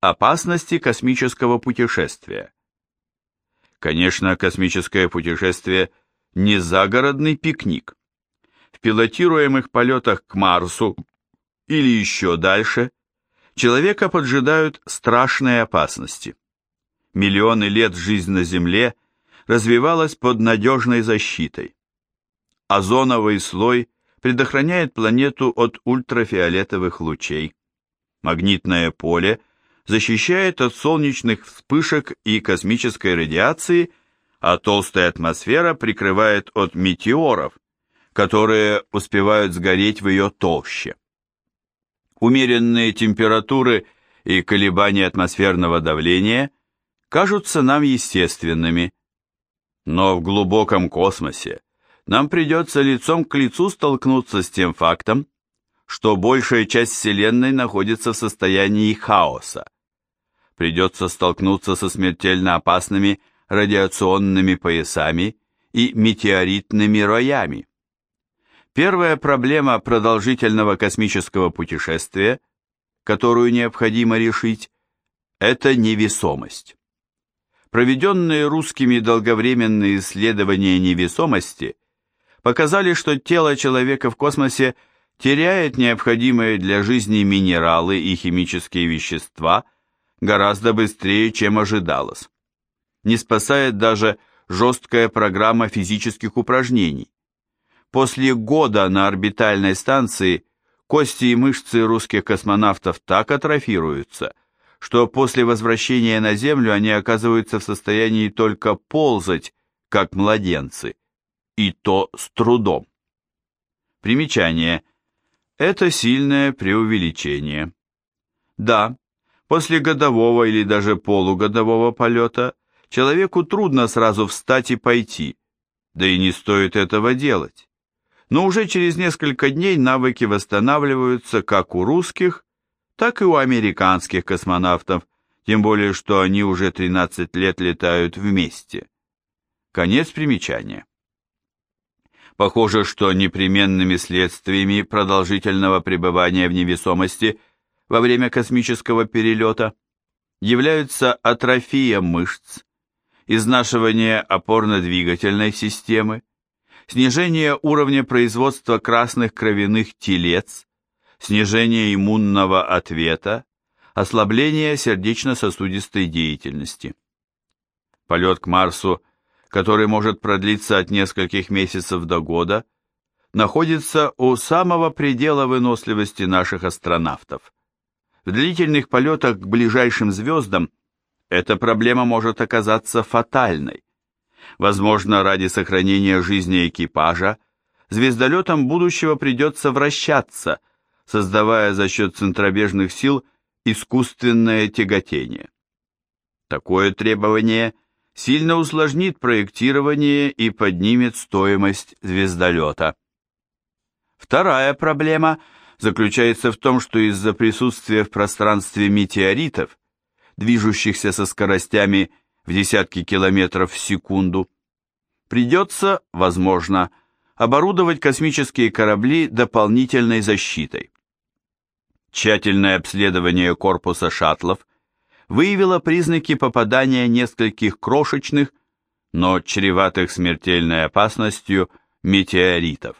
Опасности космического путешествия. Конечно, космическое путешествие не загородный пикник. В пилотируемых полетах к Марсу или еще дальше человека поджидают страшные опасности. Миллионы лет жизнь на Земле развивалась под надежной защитой. Озоновый слой предохраняет планету от ультрафиолетовых лучей. Магнитное поле защищает от солнечных вспышек и космической радиации, а толстая атмосфера прикрывает от метеоров, которые успевают сгореть в ее толще. Умеренные температуры и колебания атмосферного давления кажутся нам естественными, но в глубоком космосе нам придется лицом к лицу столкнуться с тем фактом, что большая часть Вселенной находится в состоянии хаоса. Придется столкнуться со смертельно опасными радиационными поясами и метеоритными роями. Первая проблема продолжительного космического путешествия, которую необходимо решить, это невесомость. Проведенные русскими долговременные исследования невесомости показали, что тело человека в космосе – теряет необходимые для жизни минералы и химические вещества гораздо быстрее, чем ожидалось. Не спасает даже жесткая программа физических упражнений. После года на орбитальной станции кости и мышцы русских космонавтов так атрофируются, что после возвращения на Землю они оказываются в состоянии только ползать, как младенцы, и то с трудом. Примечание – это сильное преувеличение. Да, после годового или даже полугодового полета человеку трудно сразу встать и пойти, да и не стоит этого делать. Но уже через несколько дней навыки восстанавливаются как у русских, так и у американских космонавтов, тем более что они уже 13 лет летают вместе. Конец примечания. Похоже, что непременными следствиями продолжительного пребывания в невесомости во время космического перелета являются атрофия мышц, изнашивание опорно-двигательной системы, снижение уровня производства красных кровяных телец, снижение иммунного ответа, ослабление сердечно-сосудистой деятельности. Полет к Марсу – который может продлиться от нескольких месяцев до года, находится у самого предела выносливости наших астронавтов. В длительных полетах к ближайшим звездам эта проблема может оказаться фатальной. Возможно, ради сохранения жизни экипажа звездолетам будущего придется вращаться, создавая за счет центробежных сил искусственное тяготение. Такое требование – сильно усложнит проектирование и поднимет стоимость звездолета. Вторая проблема заключается в том, что из-за присутствия в пространстве метеоритов, движущихся со скоростями в десятки километров в секунду, придется, возможно, оборудовать космические корабли дополнительной защитой. Тщательное обследование корпуса шаттлов выявила признаки попадания нескольких крошечных, но чреватых смертельной опасностью метеоритов.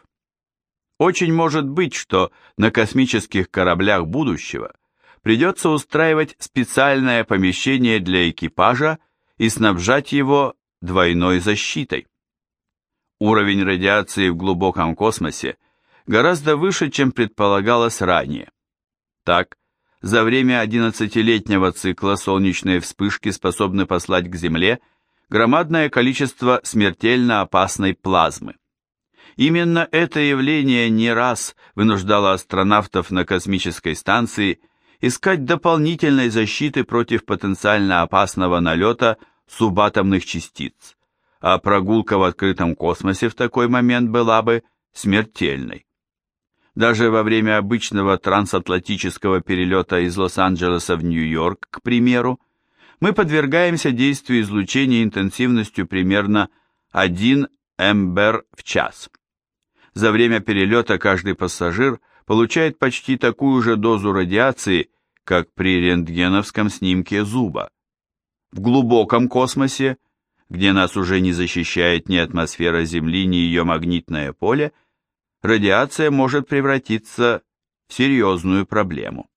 Очень может быть, что на космических кораблях будущего придется устраивать специальное помещение для экипажа и снабжать его двойной защитой. Уровень радиации в глубоком космосе гораздо выше, чем предполагалось ранее. Так, за время 11-летнего цикла солнечные вспышки способны послать к Земле громадное количество смертельно опасной плазмы. Именно это явление не раз вынуждало астронавтов на космической станции искать дополнительной защиты против потенциально опасного налета субатомных частиц, а прогулка в открытом космосе в такой момент была бы смертельной. Даже во время обычного трансатлантического перелета из Лос-Анджелеса в Нью-Йорк, к примеру, мы подвергаемся действию излучения интенсивностью примерно 1 МБР в час. За время перелета каждый пассажир получает почти такую же дозу радиации, как при рентгеновском снимке зуба. В глубоком космосе, где нас уже не защищает ни атмосфера Земли, ни ее магнитное поле, радиация может превратиться в серьезную проблему.